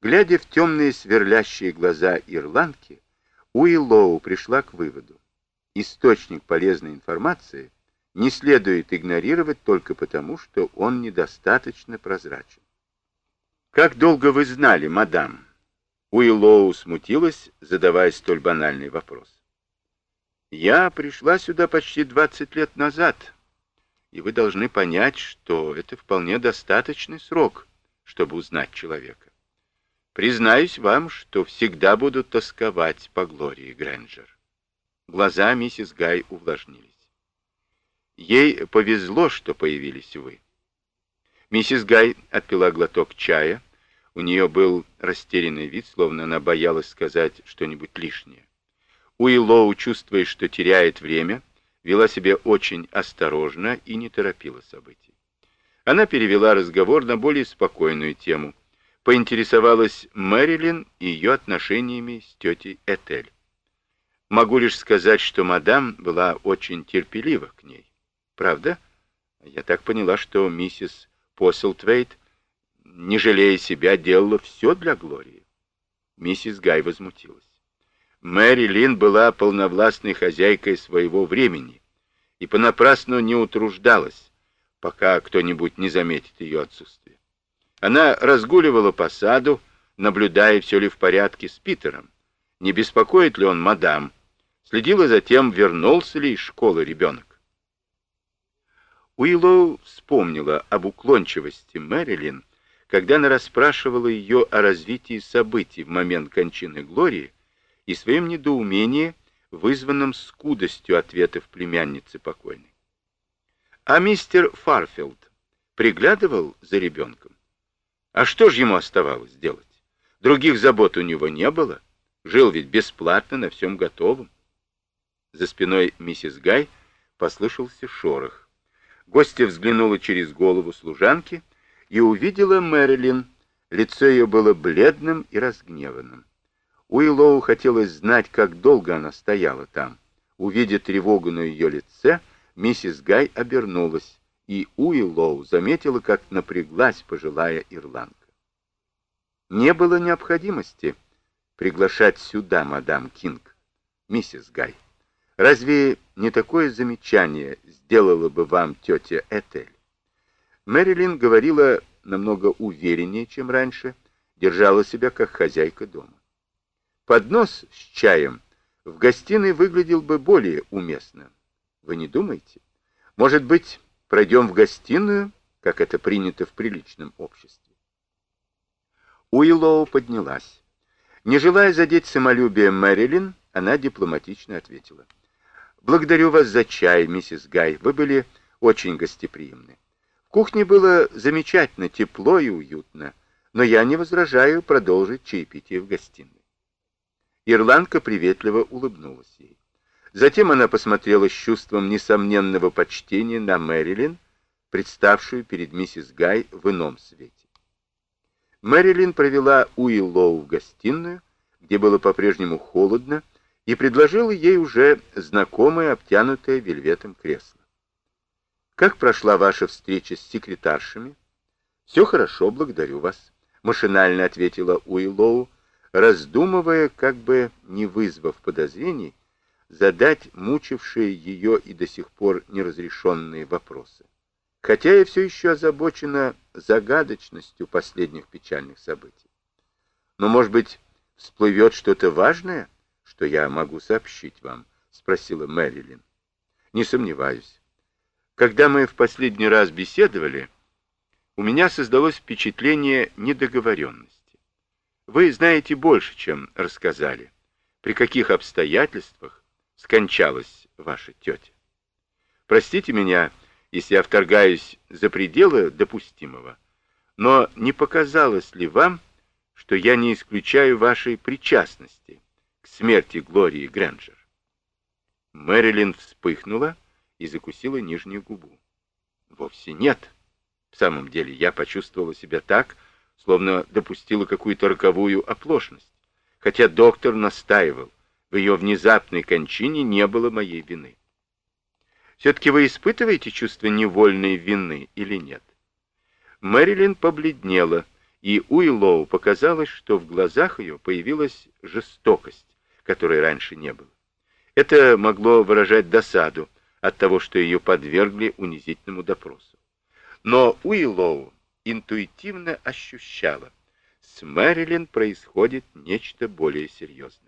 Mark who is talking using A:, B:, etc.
A: Глядя в темные сверлящие глаза ирландки, Уиллоу пришла к выводу. Источник полезной информации не следует игнорировать только потому, что он недостаточно прозрачен. «Как долго вы знали, мадам?» Уиллоу смутилась, задавая столь банальный вопрос. «Я пришла сюда почти 20 лет назад, и вы должны понять, что это вполне достаточный срок, чтобы узнать человека. Признаюсь вам, что всегда буду тосковать по Глории Грэнджер. Глаза миссис Гай увлажнились. Ей повезло, что появились вы. Миссис Гай отпила глоток чая. У нее был растерянный вид, словно она боялась сказать что-нибудь лишнее. Уиллоу, чувствуя, что теряет время, вела себя очень осторожно и не торопила событий. Она перевела разговор на более спокойную тему — поинтересовалась Мэрилин и ее отношениями с тетей Этель. Могу лишь сказать, что мадам была очень терпелива к ней. Правда? Я так поняла, что миссис Посселтвейт, не жалея себя, делала все для Глории. Миссис Гай возмутилась. Мэри Лин была полновластной хозяйкой своего времени и понапрасну не утруждалась, пока кто-нибудь не заметит ее отсутствие. Она разгуливала по саду, наблюдая, все ли в порядке с Питером, не беспокоит ли он мадам, следила за тем, вернулся ли из школы ребенок. Уиллоу вспомнила об уклончивости Мэрилин, когда она расспрашивала ее о развитии событий в момент кончины Глории и своем недоумении, вызванном скудостью ответов племянницы покойной. А мистер Фарфилд приглядывал за ребенком? А что же ему оставалось делать? Других забот у него не было. Жил ведь бесплатно, на всем готовом. За спиной миссис Гай послышался шорох. Гостья взглянула через голову служанки и увидела Мэрилин. Лицо ее было бледным и разгневанным. Уиллоу хотелось знать, как долго она стояла там. Увидя тревогу на ее лице, миссис Гай обернулась и Уиллоу заметила, как напряглась пожилая ирландка. Не было необходимости приглашать сюда мадам Кинг, миссис Гай. Разве не такое замечание сделала бы вам тетя Этель? Мэрилин говорила намного увереннее, чем раньше, держала себя как хозяйка дома. Поднос с чаем в гостиной выглядел бы более уместно. Вы не думаете? Может быть, Пройдем в гостиную, как это принято в приличном обществе. Уиллоу поднялась. Не желая задеть самолюбие Мэрилин, она дипломатично ответила. «Благодарю вас за чай, миссис Гай. Вы были очень гостеприимны. В кухне было замечательно, тепло и уютно, но я не возражаю продолжить чаепитие в гостиной». Ирландка приветливо улыбнулась ей. Затем она посмотрела с чувством несомненного почтения на Мэрилин, представшую перед миссис Гай в ином свете. Мэрилин провела Уиллоу в гостиную, где было по-прежнему холодно, и предложила ей уже знакомое обтянутое вельветом кресло. «Как прошла ваша встреча с секретаршами?» «Все хорошо, благодарю вас», — машинально ответила Уиллоу, раздумывая, как бы не вызвав подозрений, задать мучившие ее и до сих пор неразрешенные вопросы. Хотя я все еще озабочена загадочностью последних печальных событий. Но, может быть, всплывет что-то важное, что я могу сообщить вам? Спросила Мэрилин. Не сомневаюсь. Когда мы в последний раз беседовали, у меня создалось впечатление недоговоренности. Вы знаете больше, чем рассказали. При каких обстоятельствах скончалась ваша тетя. Простите меня, если я вторгаюсь за пределы допустимого, но не показалось ли вам, что я не исключаю вашей причастности к смерти Глории Грэнджер? Мэрилин вспыхнула и закусила нижнюю губу. Вовсе нет. В самом деле я почувствовала себя так, словно допустила какую-то роковую оплошность, хотя доктор настаивал, в ее внезапной кончине не было моей вины. Все-таки вы испытываете чувство невольной вины или нет? Мэрилин побледнела и Уиллоу показалось, что в глазах ее появилась жестокость, которой раньше не было. Это могло выражать досаду от того, что ее подвергли унизительному допросу. Но Уиллоу интуитивно ощущала, с Мэрилин происходит нечто более серьезное.